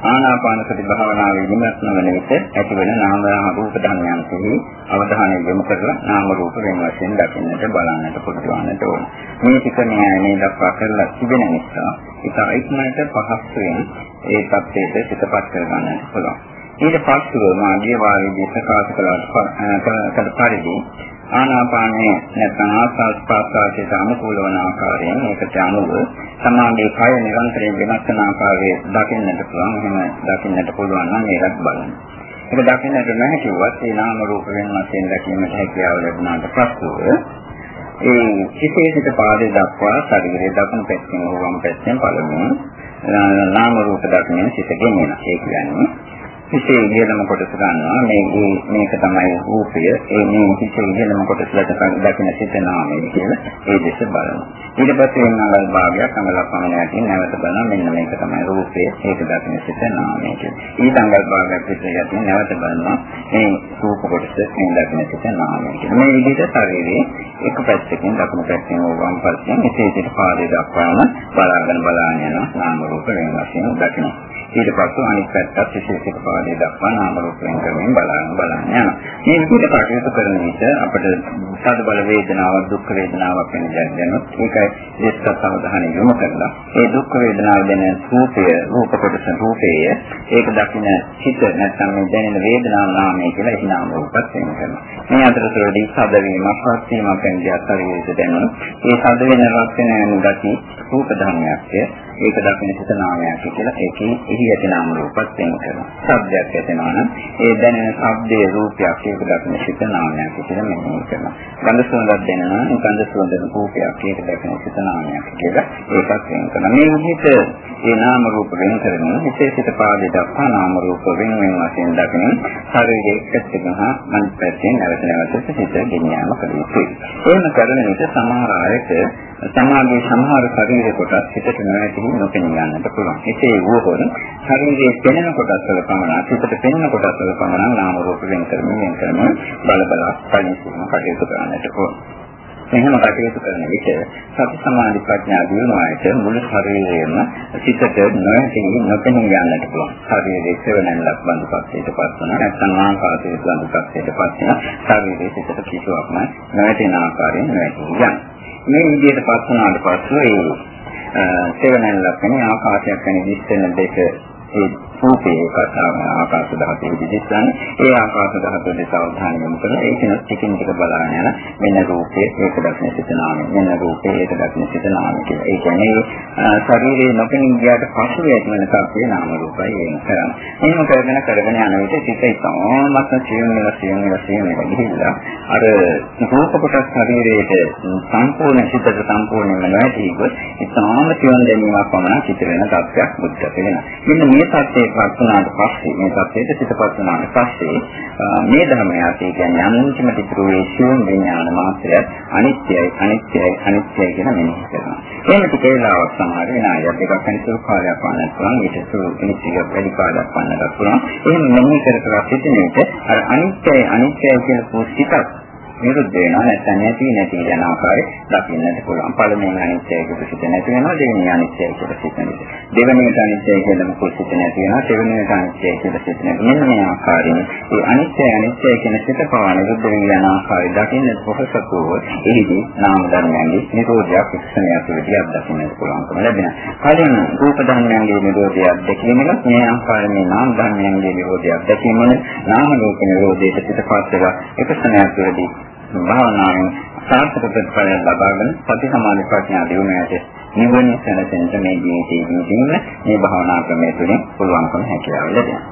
ආනාපාන සති භාවනාවේ නිමස්න වන විට ඇතිවන නාම රූප ධර්මයන් කෙරෙහි අවධානය යොමු කරලා නාම රූප වෙන වශයෙන් දකින්නට බලන්නට පුරුදුවන්නට ඕන. මේ ටික න්යායනේ දක්වා කරලා තිබෙන නිසා ඒක ඉක්මනට පහසුවෙන් ඒ தත්ත්වයට සිතපත් කරගන්නට පුළුවන්. ඊට පස්ව මාගේ වාරයේදී ප්‍රකාශ කළ පරිදි ආනාපානයේ නැත්නම් ආස්වාද ප්‍රාසාරයට අනුකූල වන ආකාරයෙන් ඒකට අනුව සමාගයේ කය නිරන්තරයෙන් වෙනස් වන ආකාරයේ දකින්නට පුළුවන්. එහෙම දකින්නට පුළුවන් නම් ඒකත් බලන්න. ඒක දකින්නට නැහැ කිව්වත් ඒ නාම රූප වෙනස්යෙන් දැකීමට හැකියාව ලැබුණාට පස්සෙ ඒ විශේෂිත පාදයේ දක්වා ශරීරයේ දකුණු පැත්තෙන් වම් පැත්තෙන් පළමුව නාම රූප දක්මින් සිට ගෙනෙන. ඒ කියන්නේ හිතේ ඉහළම කොටස ගන්නවා. මේ මේක තමයි රූපය. ඒ මේ හිතේ ඉහළම කොටස දකින සිත නාමය කියලා ඒ දෙස බලනවා. ඊට පස්සේ වෙනවල් භාගයක් අඟලක් පමණ යටින් නැවත බලනවා. මෙන්න මේක තමයි රූපය. ඒක දකින සිත නාමය කියලා. ඊට අඟල් භාගයක් විතර යටින් නැවත බලනවා. මේ රූප කොටස මේ දකින සිත නාමය කියලා. මේ විදිහට ශරීරයේ එක පැත්තකින් දකුණු පැත්තෙන් වම් පැත්තෙන් එසේ සිට පාදයේ දක්වාම බලාගෙන බලාගෙන යනවා. නාම රූප වෙන වශයෙන් දකිනවා. ඊට පස්සේ අනිත් පැත්තත් විශේෂිත පාඩේ දක්වා නාම රූප වෙන ක්‍රමයෙන් බලන්න බලන්න යනවා. මේ විදිහට කටයුතු කරන විට අපිට සාද බල වේදනාවක් දුක් වේදනාවක් වෙන දැන දැනුත් ඒකයි දෙස්සත් අවධානය යොමු කරලා ඒ දුක් වේදනාව දැන රූපය රූප කොටස රූපය ඒක දකින්න හිත නැත්නම් මේ දැනෙන වේදනාව නාමය කියලා ඒ නාම රූපත් වෙන කරනවා. මේ අතරතුරදී සාද වීමක් රත් වීමක් වෙන දෙයක් හරියට දැනුනොත් ඒ සාද වෙන රත් වෙන ගති රූප ධර්මයක්ය ඒක දකින්න සිත නාමයක් කියලා ඒකේ එහි ඇති නාම රූපත් වෙන කරනවා. ශබ්දයක් ඇතිවෙනවා නම් ඒ දැනෙන ශබ්දයේ රූපයක් ඒක දකින්න සිත නාමයක් කියලා මෙහෙම කරනවා. ගන්ධ සුවඳක් දැනෙනවා නම් ගන්ධ සුවඳ රූපයක් ඒක දකින්න සිත නාමයක් කියලා ඒකත් වෙන කරනවා. මේ විදිහට ඒ නාම රූප වෙන කරන විශේෂිත පාදේ දක්වා නාම රූප වෙන වෙන වශයෙන් දකින්න ශරීරයේ එක්කෙනහ මනස පැත්තෙන් නැවත නැවත සිත ගෙනියන්න කළ යුතුයි. එහෙම කරන විට සමහර අයට සමාගයේ සමහර ශරීර කොටස් හිතට නොඇති මෙහිදී නොපෙනී යන්නට පුළුවන්. එසේ වුවහොත් ශරීරයේ පෙනෙන කොටස් වල පමණක් සිතට පෙනෙන කොටස් වල පමණක් නාම රූප වෙන කරමින් වෙන කරමින් බල බල කලින් සිහින කටයුතු කරන්නට පුළුවන්. මෙහෙම කටයුතු කරන විට සති සමාධි ප්‍රඥා දිනුවාට මුළු ශරීරයම සිතට නොඇති නොපෙනී යන්නට පුළුවන්. ශරීරයේ සෙවණක් බඳු පස්සේට පස් වෙනවා. නැත්නම් ආකාශයේ බඳු පස්සේට පස් වෙනවා. ශරීරයේ සිතට කිසිවක්ම නොඇතින ආකාරයෙන් නොඇති යනවා. මේ විදිහට පස් වුණාට පස්සේ ඒ සෙවණක් වෙන ආකාශයක් වෙන දිස්සෙන දෙක ඒ රූපේ කතාව ආකාශ ධාතුවේ විදිහටනේ ඒ ආකාශ ධාතුව දෙස අවධානය යොමු කරලා ඒක ටිකින් ටික බලන්න යන මෙන්න රූපේ ඒක දක්න සිතනාමය මෙන්න රූපේ ඒක දක්න සිතනාමය කියලා. ඒ කියන්නේ ශරීරයේ නොපෙනී ගියාට පසු ඇතිවන සත්‍ය නාම රූපයි වෙන කරන්නේ. එහෙම කරගෙන කරගෙන යන විට සිත ඉතාමත් සියුම් වෙලා සියුම් වෙලා සියුම් වෙලා ගිහිල්ලා අර රූප කොටස් ශරීරයේ සම්පූර්ණ සිතට සම්පූර්ණයෙන්ම නැතිව ඉතාම සියුම් දැනීමක් පමණ සිත වෙන තත්ත්වයක් බුද්ධ වෙනවා. මෙන්න මේ තත්ත්වයේ පත් වුණාට පස්සේ මේ තත්ත්වයට සිතපත් වුණාට පස්සේ මේ ධර්මය අපි කියන්නේ අන්තිම පිටුවේ සියුම් විඥාන මාත්‍රය අනිත්‍යයි අනිත්‍යයි අනිත්‍යයි කියන මෙනෙහි කරනවා. එහෙම ටික වෙලාවක් සමහර වෙන අය දෙකක් වෙනසුරු කාලයක් වන්නත් පුළුවන් ඊට සුළු කෙනෙක්ගේ වැඩි කාලයක් වන්නත් පුළුවන්. එහෙම මෙනෙහි කර කර සිටින විට අර අනිත්‍යයි අනිත්‍යයි කියන පුස්තිකක් නිරුද්ධ වෙනවා නැත්නම් නැති නැති යන ආකාරය දකින්නට පුළුවන්. පළමුවෙන් අනිත්‍යය කියලා සිත නැති වෙනවා දෙවෙනි අනිත්‍යය කියලා සිත නැති. දෙවෙනිට අනිත්‍යය කියලා මොකද සිත නැති වෙනවා දෙවෙනිට අනිත්‍යය කියලා සිත නැති. මෙන්න මේ ආකාරයෙන් මේ අනිත්‍යය අනිත්‍යය කියන සිත පවා නිරුද්ධ වෙන යන ආකාරය දකින්නට පොහසතුව එහිදී නාම ධර්මයන්ගේ නිරෝධයක් ඉක්ෂණයක් විදිහට දකින්නට පුළුවන්කම ලැබෙනවා. කලින් රූප ධර්මයන්ගේ නිරෝධයක් දැකීමෙන් මේ ආකාරයෙන් මේ නාම ධර්මයන්ගේ නිරෝධයක් දැකීමෙන් නාම රූප නිරෝධයට පිටපත් වෙලා එකසනයක් වෙදී භාවනාවෙන් සාර්ථක ප්‍රතිඵල ලබාගෙන සති සමාධි ප්‍රඥා දියුණුවට නිවන සැලසෙන්න මේ ජීවිතයේදී මේ භාවනා ක්‍රමය තුළින් පුළුවන්කම හැකියාව ලැබෙනවා.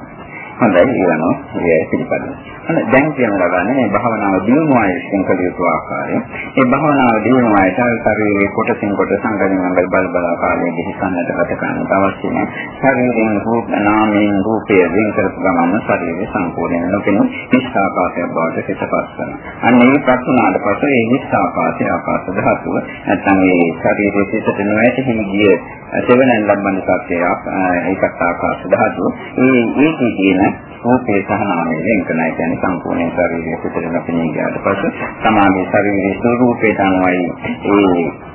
හොඳයි ඊළඟ මේ පිළිපදින. හොඳ දැන් කියන ලබන්නේ මේ භාවනාව දියුණුවයි සිංකල යුතු ආකාරය. මේ භාවනාව දියුණුවයි ශරීරයේ කොටසින් කොට සංගණන මඟල් බල බල කාලයේ දිහසන්නට ගත කරන්න අවශ්‍ය නැහැ. ශරීරයෙන් රූප නාමයෙන් රූපය වෙන් කරපු ගමන් ශරීරය සම්පූර්ණයෙන් නොපෙනු නිස්සාකාශයක් බවට සිතපත් කරනවා. අන්න ඒ ප්‍රශ්නාට පස්සේ මේ නිස්සාකාශය ආකාශ ධාතුව නැත්නම් මේ ශරීරයේ සිටට නොඇති හිමිය සෙවණන් ලබන සත්‍යයක් ඒකත් ආකාශ ධාතුව. ඒ ඒකේ කියන රූපේ සහ නාමයේ වෙන් කරන කියන්නේ සම්පූර්ණ ශරීරයේ පිටට නොපෙනී ගියාට පස්සේ සමාගයේ ශරීරයේ ස්වરૂපයට අනුවයි ඒ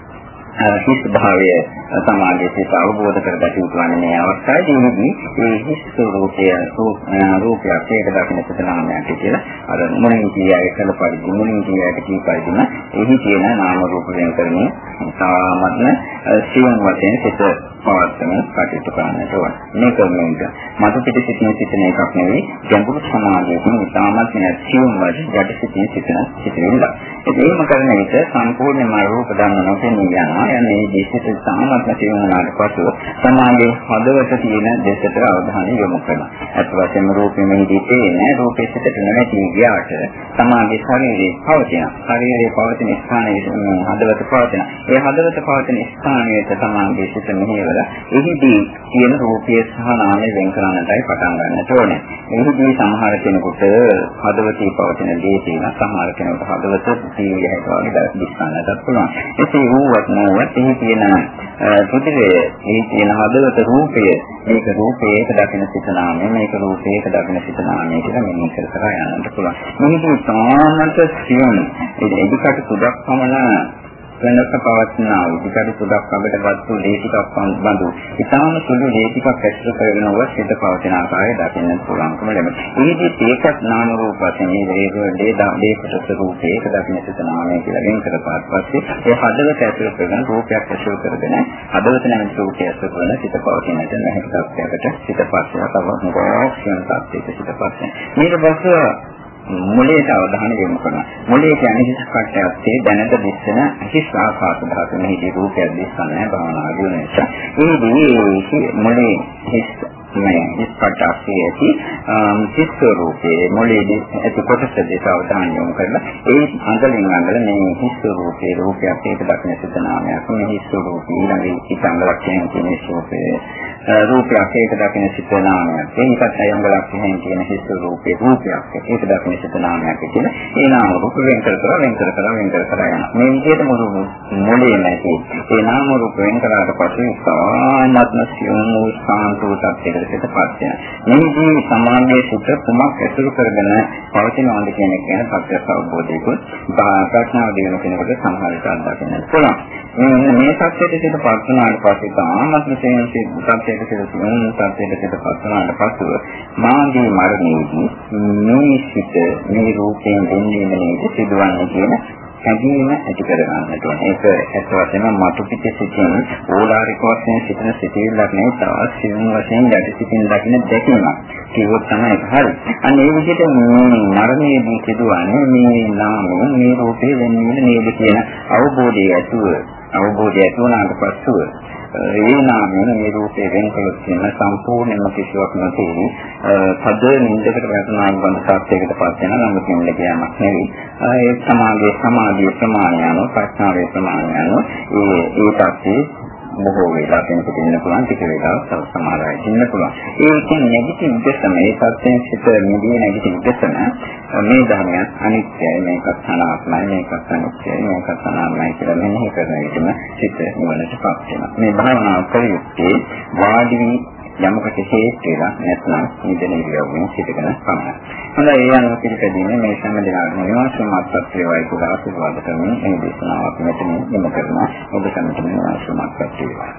හිස් භාවය සමාජයේ සිට අවබෝධ කරගත යුතු වන්නේ මේ අවස්ථාවේදී මේ හිස් ස්වરૂපය රූපයක් ඒක දකින්න සිතනාමයක් කියලා අර මොනින් කියාගේ කළ පරිදි මොනින් කියාගේ කී පරිදිම එහි තියෙන නාම රූප වෙන කරන්නේ සාමත්ම සියුම් වශයෙන් සිත පවත්වන කටයුතු කරන්නට ඕන. මේක මේක මතු පිට සිටින සිටින එකක් නෙවෙයි ගැඹුරු සමාජයකින් ඉතාමත් මේ සියුම් වශයෙන් යට සිටින සිටින සිටින. ඒකම කරන විට සම්පූර්ණයෙන්ම රූප ධර්ම නොපෙනී යනවා. යන මේ දේශයට සාමත්ම තේරුණාට පසු සමාගයේ හදවත තියෙන දෙසට අවධානය යොමු කරනවා. අත් වශයෙන්ම රූපෙ මෙහිදී තේන රූපෙ සිටට නැති ගියාට සමාගයේ ශරීරයේ පවතින ශරීරයේ පවතින ස්ථානයේ හදවත පවතින. ඒ හදවත පවතින ස්ථානයේ සමාගයේ සිට මෙහෙවල එහිදී තියෙන රූපයේ සහ නාමයේ වෙන් කරන්නටයි පටන් ගන්නට ඕනේ. එහිදී සමහර කෙනෙකුට හදවතේ පවතින දේ තියෙන සමහර කෙනෙකුට හදවත තීවිය හැටවගේ දිස්සන්නටත් පුළුවන්. එසේ වුවත් නෑ වුවත් එහි තියෙන පුදුරේ එහි තියෙන හදවත රූපය මේක රූපේ ඒක දකින සිත නාමය මේක රූපේ ඒක දකින සිත නාමය කියලා මෙන්න කර කර යන්නත් පුළුවන්. මේක සාමාන්‍යත සියුම් ඒ එදිකට සුදක් පමණ වෙනස පවත්නා විදිකට සුදක් අපිට වස්තු ලේසිකක් බඳු. ඉතාම සුළු ලේසිකක් ඇසුරු කරගෙන ඔබ සිත පවතින ආකාරය දකින්න පුළුවන්කම ලැබෙනවා. ඒකේ ඒකත් නාම රූප වශයෙන් මේ දේ දේ කොටස රූපේ ඒක දකින්න සිත නාමය කියලා වෙන් කරපාත් පස්සේ ඒ හදවත ඇසුරු කරගෙන රූපයක් ඇසුරු කරගෙන හදවත නැමැති රූපය ඇසුරු කරන සිත පවතිනට නැහැ තත්ත්වයකට සිතපත් වෙනවා. තව මොකක්ද කියන තත්ත්වයක සිතපත් වෙනවා. මේක පස්සේ මොලේට අවධානය යොමු කරනවා. මොලේ කියන්නේ හිස් කට්ටයත්තේ දැනට දිස්සන හිස් ආකාශ ධාතු මෙහිදී රූපයක් දිස්සන්නේ භාවනා දින නිසා. ඒදී මොලේ හිස් මේ ඉස්පට ASCII ඇති චිත්ත රූපයේ මොළයේදී ඇති කොටස දෙස අවධානය යොමු කරලා ඒ අඟලින් අඟල මේ හිස් රූපයේ රූපයක් ඒක දක්න සිද්ධ නාමයක් මේ හිස් රූපී ඊළඟ ඉතංග ලක්ෂණය කියන රූපයේ රූපයක් ඒක දක්න සිද්ධ නාමයක් ඒකත් අයංග ලක්ෂණයෙන් කියන හිස් රූපේ රූපයක් ඒක දක්න සිද්ධ නාමයක් කියන ඒ නාම රූප වෙන් කර කර වෙන් කර කර වෙන් කර කර යනවා. මේ විදිහට මුළු මොළේ නැති ඒ නාම රූප වෙන් කරාට පස්සේ සාමාන්‍යත්ම සියුම් වූ සාන්තෝ තත්ත්වයකට පිටපත් වෙනවා මේදී සමාධියේ සුත කුමක් ඇසුරු කරගෙන පවතිනවාද කියන එක ගැන සත්‍ය අවබෝධයකුත් ප්‍රඥාව දිනන කෙනෙකුට සමහර විට අත්දකින්න පුළුවන්. මේ සත්‍යයට සිට පස්සනාට පස්සේ තාමත්ම තේන්සේ සත්‍යයට සිට සියුම් සත්‍යයට සිට පස්සනාට පස්සෙ මාගේ මරණයේදී මේ සිට මේ රූපයෙන් දෙන්නේ නේද සිදුවන්නේ කියන හැඟීම ඇති කර ගන්නට ඕනේ. ඒක ඇත්ත වශයෙන්ම මතු පිට සිටින ඕලාරික වශයෙන් සිටින සිටිල්ලක් නෙවෙයි තවත් සිවුම් වශයෙන් යටි සිටින දකින්න දැකීමක්. කිව්වොත් තමයි ඒක හරි. අන්න ඒ විදිහට මේ මරණයේදී සිදුවන්නේ මේ නාමය මේ රූපේ වෙන්නේ නේද කියන අවබෝධය ඇතුව අවබෝධය ඇති වුණාට පස්සෙ ඒ නාමයෙන් මේ රූපේ වෙනකොට තියෙන සම්පූර්ණම කිසිවක් නැති පද නින්දකට වැටෙනා වගේ සත්‍යයකට පත් වෙන නම් කියෙන්න කියමක් නෙවෙයි. ඒ සමාධියේ සමාධියේ ප්‍රමාණය අනුව ප්‍රඥාවේ ප්‍රමාණය අනුව ඒ ඒ tattේ බොහෝ වේලා කෙනෙකුට ඉන්න පුළුවන් ටික වේලාවක් තව සමහර අය ඉන්න පුළුවන්. ඒකෙන් නැගිටින උදෙසම ඒ සත්‍යයෙන් සිට නිදී නැගිටින උදෙසම මේ ධර්මයන් අනිත්‍යයි මේකත් අනාත්මයි මේකත් අනිත්‍යයි මේකත් අනාත්මයි කියලා මෙනෙහි කරන විටම සිත නිවනටපත් වෙනවා. මේ භාවනාව කරියුත්තේ වාඩි වී යමකට හේතු වෙලා නැත්නම් නිදන ඉරියව්වෙන් සිටගෙන පමණයි. හොඳයි ඒ අනුව පිළිපැදීමේ මේ සෑම දිනකටම නිවාසමත්පත් වේවායි කියලා ආශිර්වාද කරමින් මේ දේශනාවක් මෙතන නිම කරනවා. ඔබ සම්පූර්ණ නිවාසමත්පත් වේවා.